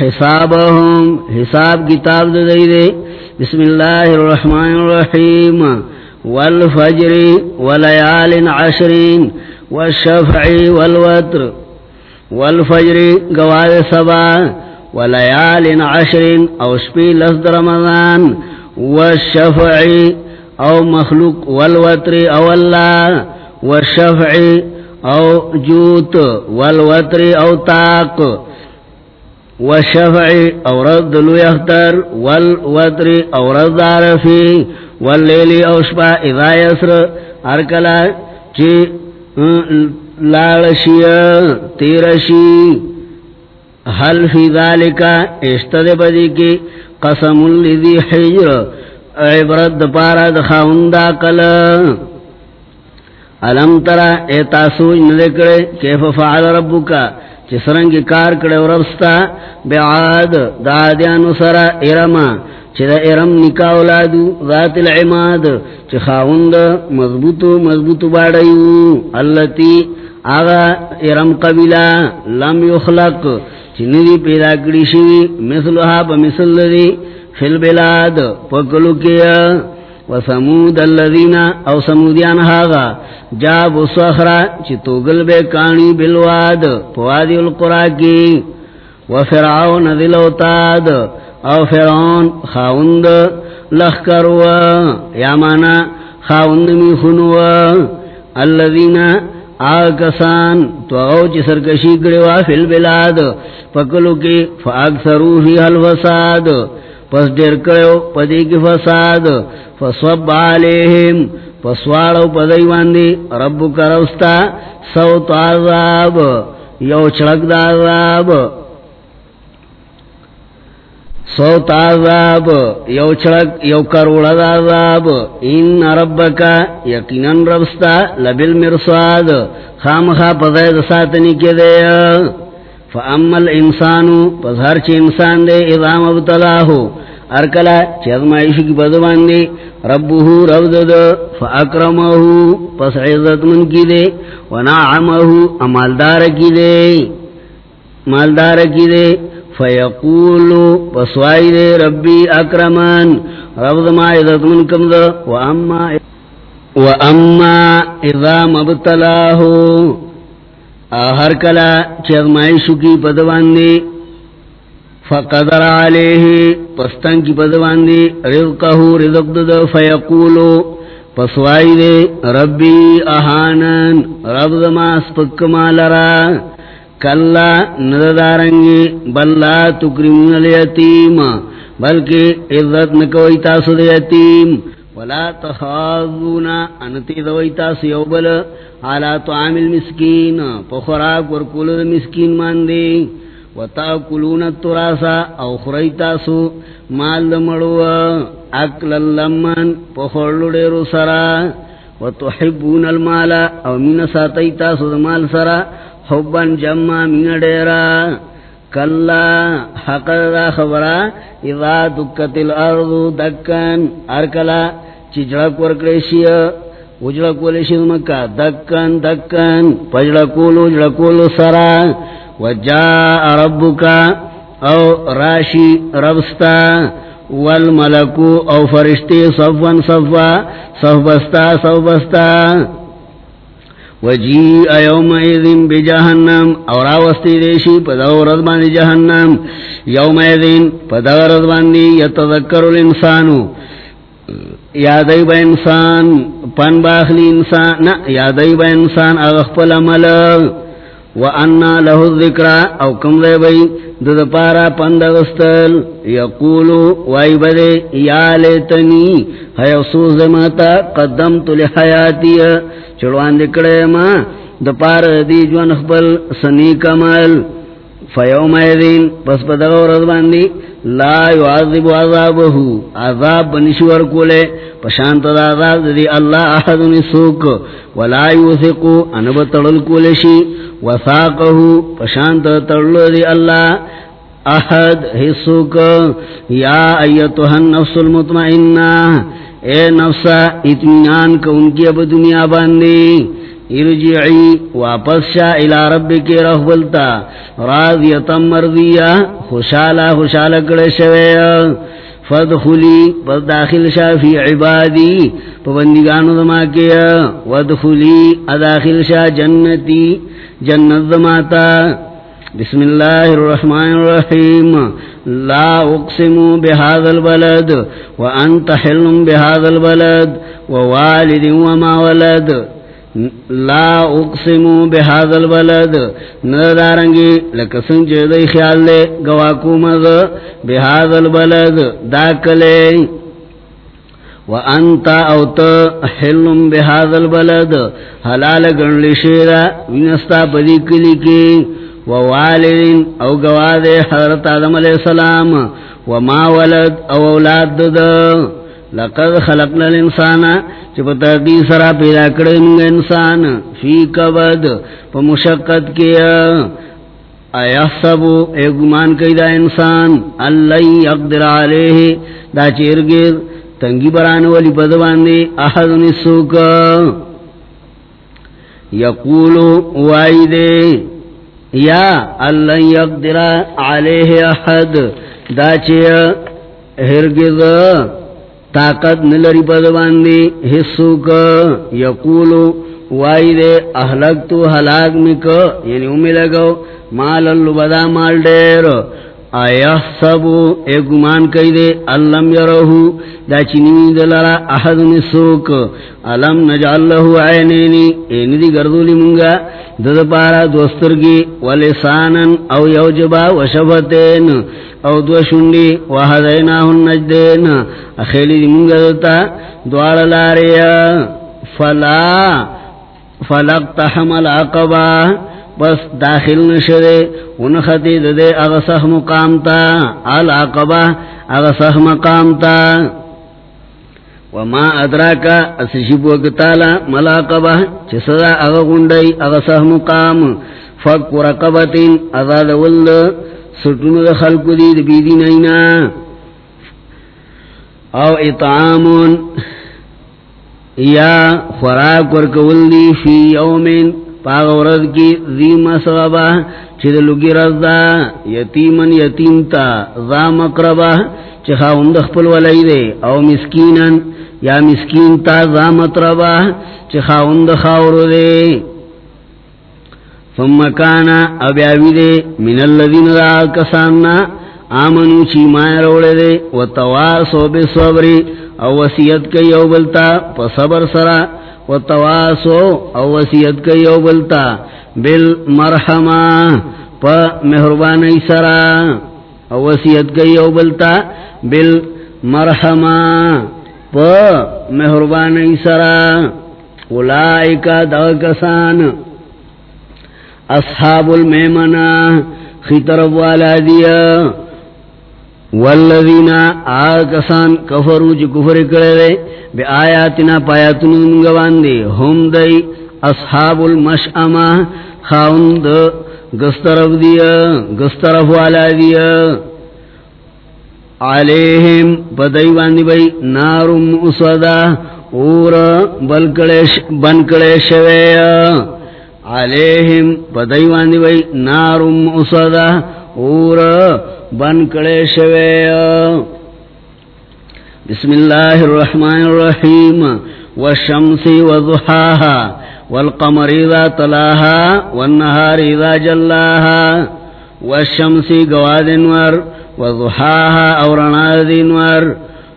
حسابهم حساب کتاب دی دی بسم اللہ الرحمن الرحیم. والفجر وليال عشرين والشفع والوتر. والفجر قواد سبا وليال عشرين او شبي لفظ رمضان. والشفع او مخلوق والوتر او الله والشفع او جوت والوتر او تاق والشفع او رد لو يختر والوتر او رد عرفي واللیلی اوشپا اذا یسر ارکلا چی لالشی تیرشی حل فی ذالکا اشتد بدی کی قسم الذی حجر عبرت پارا دخاون دا کل. علم ترا اے تاسو ندکڑے کیف فعل ربکا، چی سرنگی کار کڑے ورستا بعاد دادیانو سرا ارما چی دا ارم نکا اولادو، ذات العماد، چی خاوند مضبوطو مضبوطو باڑیو. اللتی آغا ارم قبیلا لم یخلق، چی ندی پیدا کری شوی مثلها پا مثل دی فی البلاد پکلو کیا وسمود الذین، او سمودیان هاغا جاب صخرا چی توگل بے کانی بالواد پوادی القرآ کی وفرعون ذل اوتاد او فرعون خاوند لخکرو یا مانا خاوند می میخنو الذین آکسان تو او چی سرکشی گڑوا فی البلاد پکلو کی فاکثرو فی الفساد. پس دیر کرو پدی کی فساد. فصب علیہم پسوارو پدی واندی رب کروستا سوت عذاب، یو چڑک دا عذاب. سوت عذاب، یو چڑک یو کروڑ دا عذاب. ان ربکا یقیناً ربستا لبل مرساد خامخا پدی دساتنی کے دے فاما الانسانو پس ہر چی انسان دے، اذا مبتلاہو ارکلا چیزمائش کی بدوان دے ربہو رب دد فاکرمہو پس عزت من کی دے ونعمہو امالدار کی دے، مالدار کی دے فیقولو پس وائی دے ربی اکرمان رب دما عزت من کم دے واما واما اذا مبتلاہو ہر کلا چیزمائشو کی پدواندی فقدر علیہ، پستان کی پدواندی رزقہو رزق دد فیقولو پسوائی دے، ربی احانن رب دما سپکما لرا کلا نددارنگی بلا تکرمون الیتیم، بلکہ عزت نکوئی تاسو دے یتیم۔ ولا تخاضونا انتی دوئی تاسو یوبل حالا طعام المسکین پخراک ورکول مسکین ماندی وتاکلون التراسا او خریتاسو مال دمڑو اکل اللمن پخرلو دیرو سرا وتحبون المال، او من ساتیتاسو دمال سرا حبا جمع من دیرا کلا حق دا خبرا، اذا دکت الارض دکن ارکلا چجڑک ورکلیشی اجڑک ولیشی دمکا دکن دکن پجڑکولو جڑکولو سرا، وجاء ربك او راشی ربستا والملکو، او فرشتی صفا صفا صفبستا صفبستا وجیء یوم ایذن بجہنم، اور آوستی دیشی پدو ردبانی جہنم. یوم ایذن پدو ردبانی یتذکر الانسانو یادی با انسان، پن باخلی انسان، نا یادی با انسان اغفل ملک وانا له الذکر، او کم دے بھئی دد پارا پند پندغستل یقولو، وائی بدے، یا لیتنی، ہے افسوس ماتا، قدمت لحیاتی چڑوان دکڑے ما د پار دی جوان خبل سنی کمال. فیوم ایدین، پس پدغور رضباندی لا یعذب عذابہو عذاب بنشور کولے پشانت دا عذاب دی اللہ احد نسوک ولا یوثقو انبتڑل کولشی وثاقہو پشانت تڑلو دی اللہ احد حسوک یا ایتوہ النفس المطمئنہ اے نفسا اتمنان کا ان کی اب دنیا باندی ارجعی، واپس شا الى رب ربک رغبلتا راضیتا مرضیہ خوشالا خوشالا کڑے شوے۔ فدخلی پس داخل شا فی عبادی پبندگانو دما کیا ودخلی اداخل شا جنتی، جنت دماتا۔ بسم اللہ الرحمن الرحیم. لا اقسم بهذا البلد وانت حلم بهذا البلد ووالد وما ولد. لا اقسم بهذا البلد ندارنگی لکسن جدی خیال لے گواکو مد بهذا البلد داکلے. وانت اوت حلم بهذا البلد حلال گنلی شیرا وینستا بدی کلی کی. ووالدین او گواد حضرت آدم علیہ السلام وما ولد او اولاد دا لقد خلقنا الانسان، چپ تاقی سرا پیدا کرنگ انسان. فی کبد، پا مشقت کیا. ایحسبو اے گمان کئی دا انسان. اللہ یقدر علیہ. دا چیرگیر تنگی بران والی پدواندی احد نسوک. یقولو، وائی دے. یا اللہ یقدر علیہ احد، دا چی ہرگز طاقت نلری پد باندی حصو کا یقولو، وائی دے احلق تو حلاق مکا یعنی امی لگو، مال اللہ بدا مال دیر آیا سبو اے گمان کئی دے اللہم یرہو دا چنیوی دلارا احد نسوک علم نجعل لہو عینینی اینی دی گردولی منگا دد پارا دوسترگی ولسانن او یوجبا وشفتین او دو شنڈی وحدیناہو النجدین اخیلی دی منگا دتا دوار لاریا فلا فلقتحم العقبہ بس داخل نشدے ان خطی دے اغسخ مقامتا العقبہ اغسخ مقامتا. وما ادراکا اسشب وقتالا ملاقبہ چسدا اغغندی اغسخ مقام. فک ورقبتین ازاد ولد سٹون دا خلق دید بیدین اینا او اطعامون، یا خوراک ورکول دی، فی یومین. پاغ ورد کی ذیم سغبا چید لگی رزدا یتیمن یتیم تا ذا مقربا چی خواهند خپل ولی دے، او مسکینن، یا مسکین تا ذا مطربا چی خواهند خواهر دے. ثم کانا ابیاوی دے، من اللذین دا کساننا آمنو چی مائر روڑے دے، و تواسو بے صبری، او وسیعت کئی او بلتا، پا صبر سرا و تواسو او وسیعت کئی او بلتا بالمرحمہ پا مہربانی سرا او وسیعت کئی او بلتا بالمرحمہ پا مہربانی سرا اولائکا دا کسان اصحاب المیمنہ خطرب والا دیا والذین آکسان کفرو چی کفر کرے بی آیاتنا پایاتنا منگوان دی ہم دی اصحاب المشعمہ خاوند گسترف دیا، گسترف والا دیا۔ علیہم پدیوان دی بی نارم اسودا اور بنکڑے شوے علیہم پدیوان دی بی نارم اسودا اور بن کڑے شوے۔ بسم اللہ الرحمن الرحیم۔ والشمس وضحاها والقمر اذا تلاها والنهار اذا جلاها۔ والشمس قواد انور، وضحاها اورنا دینور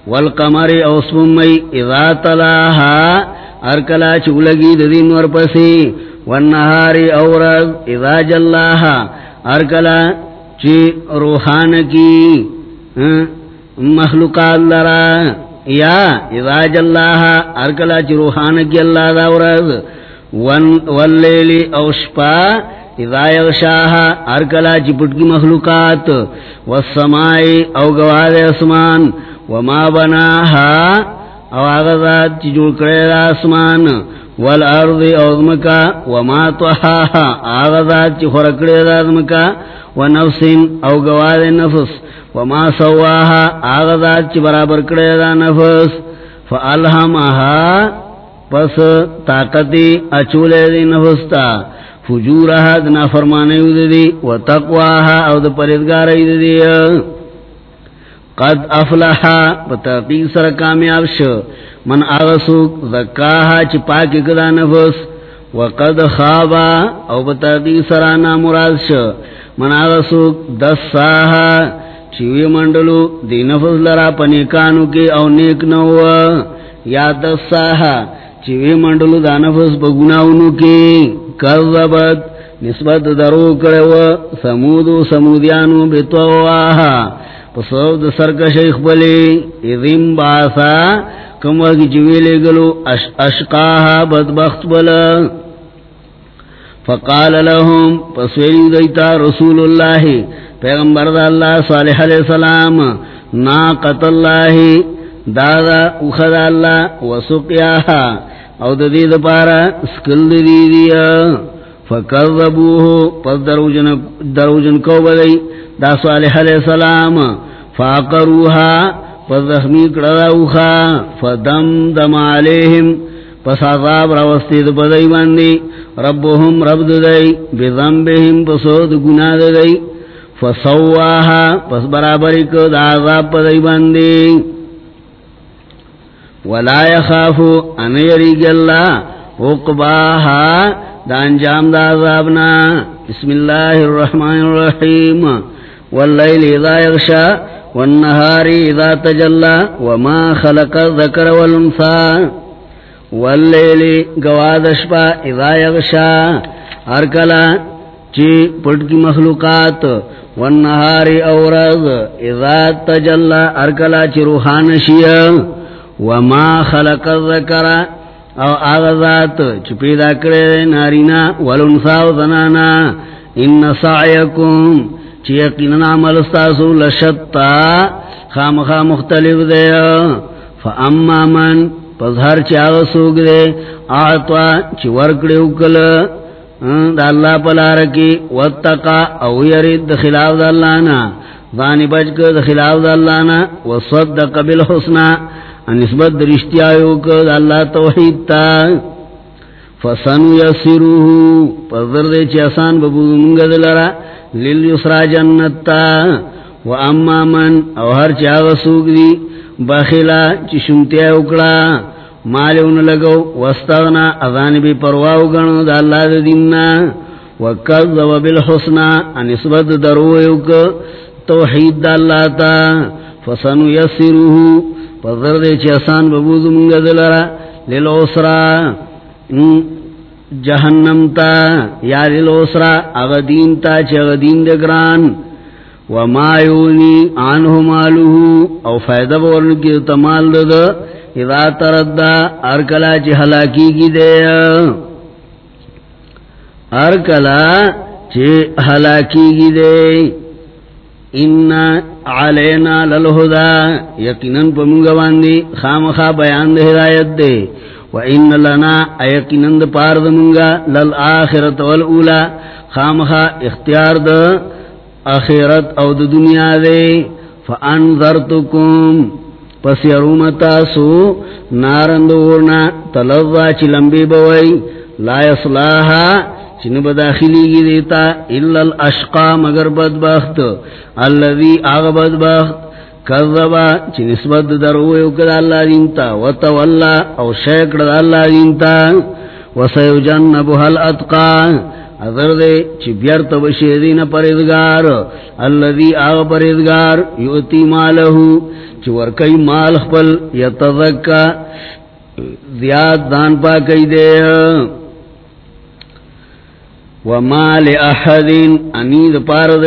والقمر اوسممی اذا تلاها۔ ارکلا چولگی دینور پسی۔ والنهار اورد اذا جلاها۔ ارکلا جی، چی روحان کی ہاں، مخلوقات لرا، یا اذا جلاها ارکلا چی روحان کی اللہ دا ورز واللیلی او شپا، اذا یغشاها ارکلا چی پٹکی مخلوقات، والسمائی او گواد اسمان وما بناها او آغازات چی جوڑ کرے دا اسمان والارض اوزمکا وما طحاها آغازات چی خورکڑے دا ازمکا ونفس او گواد نفس وما سواها آغازات چی برابر کڑے دا نفس فالہمها پس طاقتی اچولے دی نفس تا فجورها دنا فرمانے دی و تقواها او دا پریدگار دی۔ قد افلحا بتاقیق سر کامیاب شو، من آغسوک ذکاها چی پاکی کدا نفس، وقد خوابا او بتاقیق سرانا مراد شو۔ من دس ساها چیوی منڈلو دی نفس لرا پنیکانو کی او نیک نو یا دس ساها چیوی منڈلو دا نفس بگناونو کی کذبت نسبت درو کرو سمودو سمودیانو بتواها پسو د سرکش اخبلی اذیم باسا کم وقی چویلے گلو اش اشقاها بدبخت بلا فقال لهم پسویلی دیتا رسول اللہ پیغمبر دا اللہ صالح علیہ السلام ناقت اللہ دادا اخد اللہ وسقیاها او دا دید پارا سکل دی دیا فکذبوه پس دروجن, دروجن کو بدئی دا صالح علیہ السلام فاقروها پس زخمی کڑا اوخا فدم دم علیہم پس عذاب روستی دا بدئی باندی. ربهم رب دئی بذنبهم پسود گناہ دئی فسواها، پس برابری کو دا عذاب بدئی باندی. ولا يخافو ان يريق الله عقباها، دا انجام دا عذابنا بسم الله الرحمن الرحيم والليل اذا يغشى والنهار اذا تجلى وما خلق الذكر والانثى والليل قوادشبا اذا يغشى ارکلا چی پٹ کی مخلوقات والنهار اورز اذا تجلى ارکلا چی روحانشیہ وما خلق الذکر، او آغازات چپی دا کرے نارینا والنساو زنانا، ان سعیکم، چی یقیننا عمل استاسو لشتا خام خام مختلف دے، فاما من پظہر چی آغا سوگ دے، آتوا چی ورکڑے اکل دا اللہ پلارکی، واتقا او یرید دا خلاف دا اللہ نا ذانی بچ دا خلاف دا اللہ نا، وصدق بالحسنہ نسبت درشتیایو کد اللہ توحید تا۔ فسن یسروہو پذر دے چی آسان ببود منگد لرا لیل یسرا جنت تا۔ و اما من او ہر چی آغا سوک دی بخلا چی شمتیا اکڑا، مالی ان لگو، وستغنا، اذان بی پرواو گنو دا اللہ دا دیننا، وکذب بالحسنا نسبت درویو کد توحید دا اللہ تا فسن یسروہو پذر دے چی آسان ببوز منگا دلرا لیلوسرا جہنم تا، یا لیلوسرا اغدین تا چی اغدین دگران وما یونی آنہو مالوہو، او فائدہ بورنکی تمال دد اذا تردہ ارکلا چی حلاکی کی دے۔ ارکلا چی حلاکی کی دے۔ ان علینا للہدا، یقیناً پمونگا باندی خام خواب بیان دے ہدایت دے۔ و ان لنا ایقیناً دا پار دا مونگا للآخرت والأولا خام خواب اختیار دا آخرت او دا دنیا دے فانذرتکم. پس یرومتا سو نارندورنا تلوہ چی لمبی بوئی لا یصلاحا چن بداخلی گی دیتا، الا الاشقا، مگر بدبخت. اللذی آغ بدبخت، کذبا، چی نسبت دروی اکد اللہ دینتا وطولا او شیکڑ اللہ دینتا وسیجنبها الاتقا اذر دے چی بیرت بشیدین پریدگار، اللذی آغ پریدگار یوتی مالہو، چی ورکی مال خپل یتذکا، زیاد دان پا کئی دے۔ وما لأحد انید پارد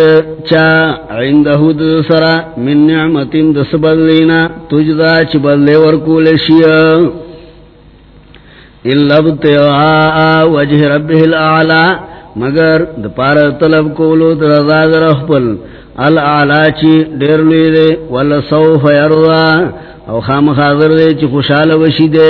چا عنده دسرا من نعمت دس بدلینا تجدا چ بدلے ورکول شیا الا ابتغاء وجه ربه الاعلى مگر د پار طلب کولو د رضا در خپل. الاعلى چی ډیر لوی دی، ول سوف يرضا او خام حاضر دی چې خوشاله وشي دی.